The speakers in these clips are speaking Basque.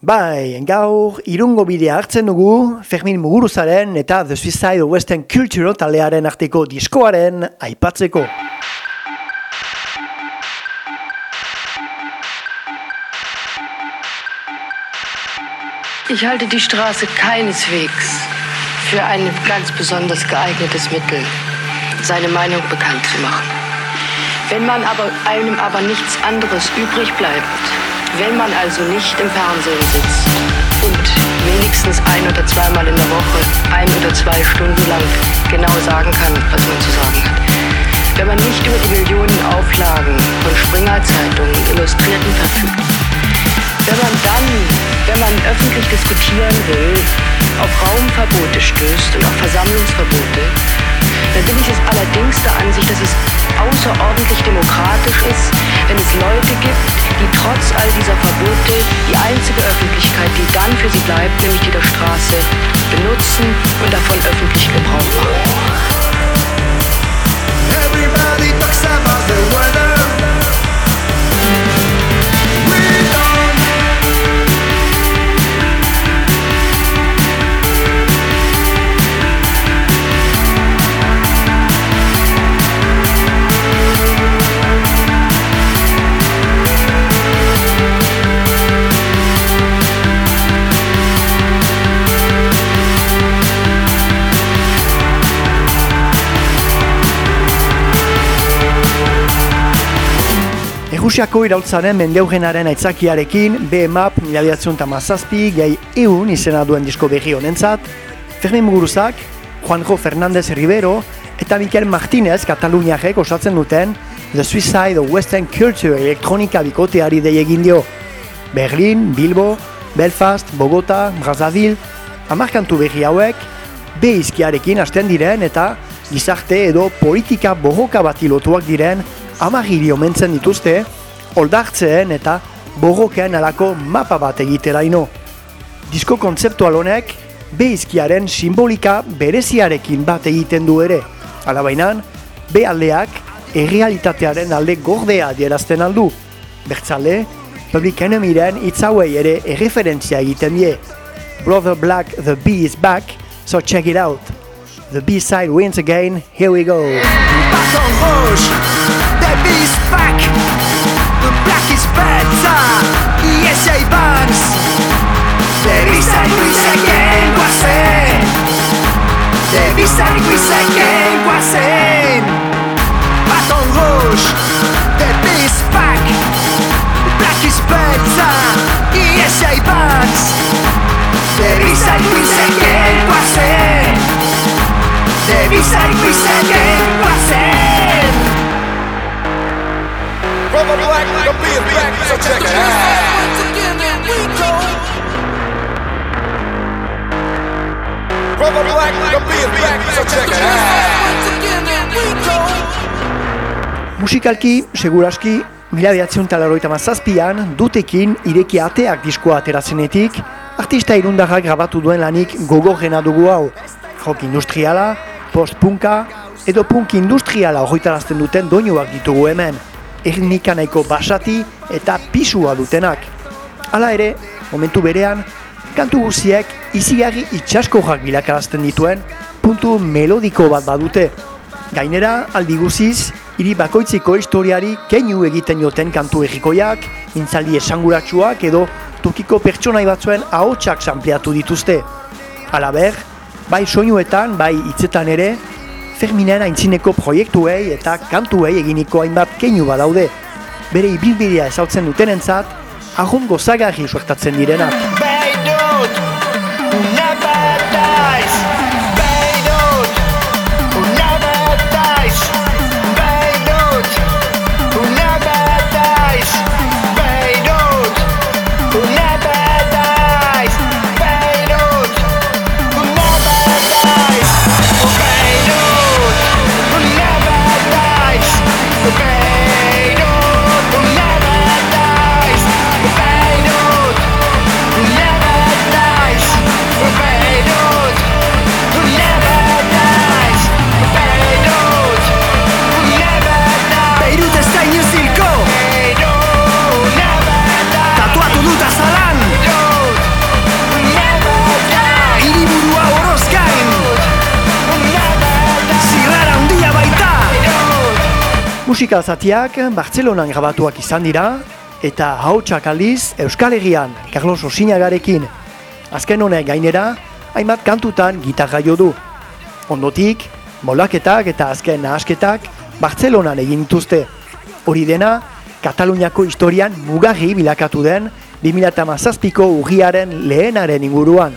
Bai, gaur irungo bidea hartzen dugu Fermin Muguruzaren eta The Suicide Western Culture talearen arteko diskoaren aipatzeko. Ich halte die Straße keineswegs für ein ganz besonders geeignetes Mittel, seine Meinung bekannt zu machen. Wenn man aber einem aber nichts anderes übrig bleibt, wenn man also nicht im Fernsehen sitzt und wenigstens ein oder zweimal in der Woche ein oder zwei Stunden lang genau sagen kann, was man zu sagen hat. Wenn man nicht über die Millionen Auflagen von Springer-Zeitungen und Illustrierten verfügt. Wenn man dann, wenn man öffentlich diskutieren will, auf Raumverbote stößt und auf Versammlungsverbote, allerdings der Ansicht, dass es außerordentlich demokratisch ist, wenn es Leute gibt, die trotz all dieser Verbote die einzige Öffentlichkeit, die dann für sie bleibt, nämlich die der Straße, benutzen und davon Errusiako iraultzaren mendeugenaren aitzakiarekin BMAP mila eta mazazpi gehi eun izena duen disko berri honentzat, Fermin Muguruzak, Juanjo Fernandez Rivero eta Mikel Martinez Kataluniarek osatzen duten The Suicide of Western Culture elektronika bikoteari dei egin dio. Berlin, Bilbo, Belfast, Bogota, Brazzaville, amarkantu berri hauek, izkiarekin hasten diren eta gizarte edo politika bohoka bati lotuak diren amagiri omentzen dituzte, oldartzeen eta borrokean alako mapa bat egitera ino. Disko kontzeptual honek, behizkiaren simbolika bereziarekin bat egiten du ere. Alabainan, be aldeak errealitatearen alde gordea dierazten aldu. Bertzale, Public Enemyren itzauei ere erreferentzia egiten die. Brother Black, The Bee is Back, so check it out. The B-side wins again, here we go. With again quasen From a black, the being back, so check it out. From a black, the being back, so check it out. Musikalki, seguraski, mila behatzen talaroita mazazpian, dutekin ireki ateak diskoa aterazenetik, artista irundarrak grabatu duen lanik gogorrena dugu hau. Rock industriala, post-punka, edo punk industriala horretarazten duten doinuak ditugu hemen ernika nahiko basati eta pisua dutenak. Hala ere, momentu berean, kantu guziek izigarri itxaskojak bilakarazten dituen puntu melodiko bat badute. Gainera, aldi guziz, hiri bakoitziko historiari keinu egiten joten kantu errikoiak, intzaldi esanguratsuak edo tokiko pertsonai batzuen ahotsak sanpleatu dituzte. Halaber, bai soinuetan, bai hitzetan ere, Ferminen aintzineko proiektuei eta kantuei eginiko hainbat keinu badaude. Bere ibilbidea ezautzen dutenentzat, ahon gozagarri suertatzen direnak. Musika zatiak Bartzelonan grabatuak izan dira, eta hautsak aldiz Euskal Herrian Carlos Osinagarekin. Azken honek gainera, hainbat kantutan gitarra jo du. Ondotik, molaketak eta azken nahasketak Bartzelonan egin dituzte. Hori dena, Kataluniako historian mugarri bilakatu den 2008ko urriaren lehenaren inguruan.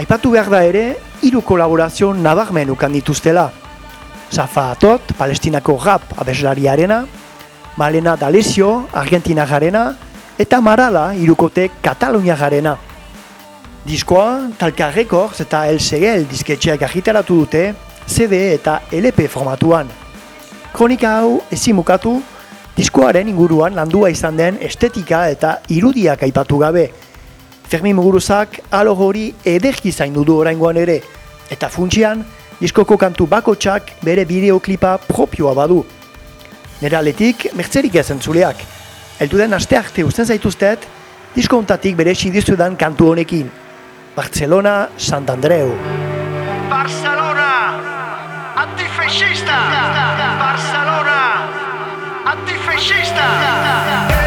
Aipatu behar da ere, hiru kolaborazio nabarmen ukan dituztela. Zafa Atot, palestinako rap abeslariarena, Malena D'Alessio, Argentina jarena, eta Marala, irukote Katalunia jarena. Diskoa, Talka Records eta El Segel disketxeak agitaratu dute, CD eta LP formatuan. Kronika hau ezimukatu, diskoaren inguruan landua izan den estetika eta irudiak aipatu gabe. Fermi Muguruzak alo hori ederki zaindu du oraingoan ere, eta funtsian, diskoko kantu bakotsak bere bideoklipa propioa badu. Nera aletik, mertzerik ezen zuleak. Eltu den aste arte usten zaituztet, diskontatik bere sidizudan kantu honekin. Barcelona, Sant Andreu. Barcelona, antifeixista! Barcelona, antifeixista!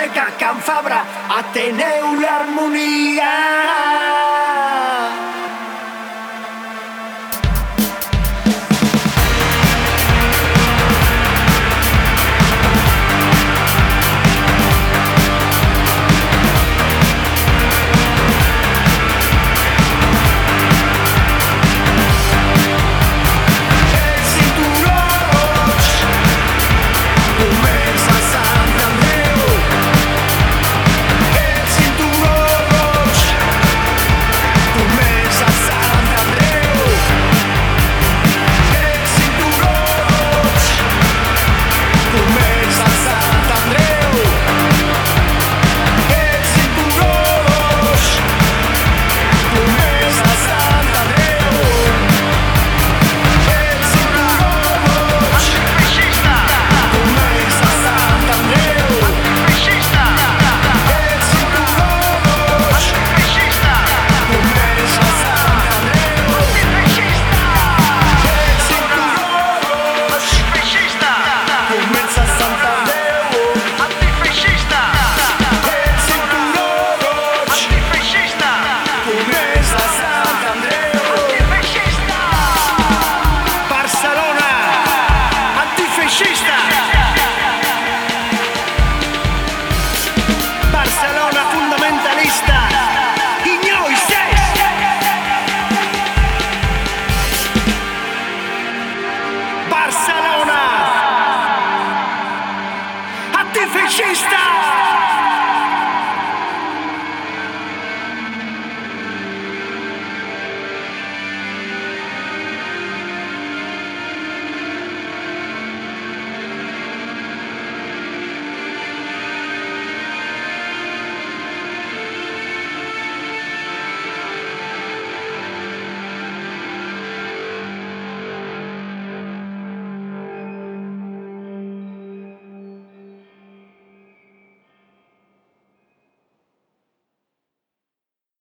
Seca, Can Fabra, Ateneu l'harmonia. she's down.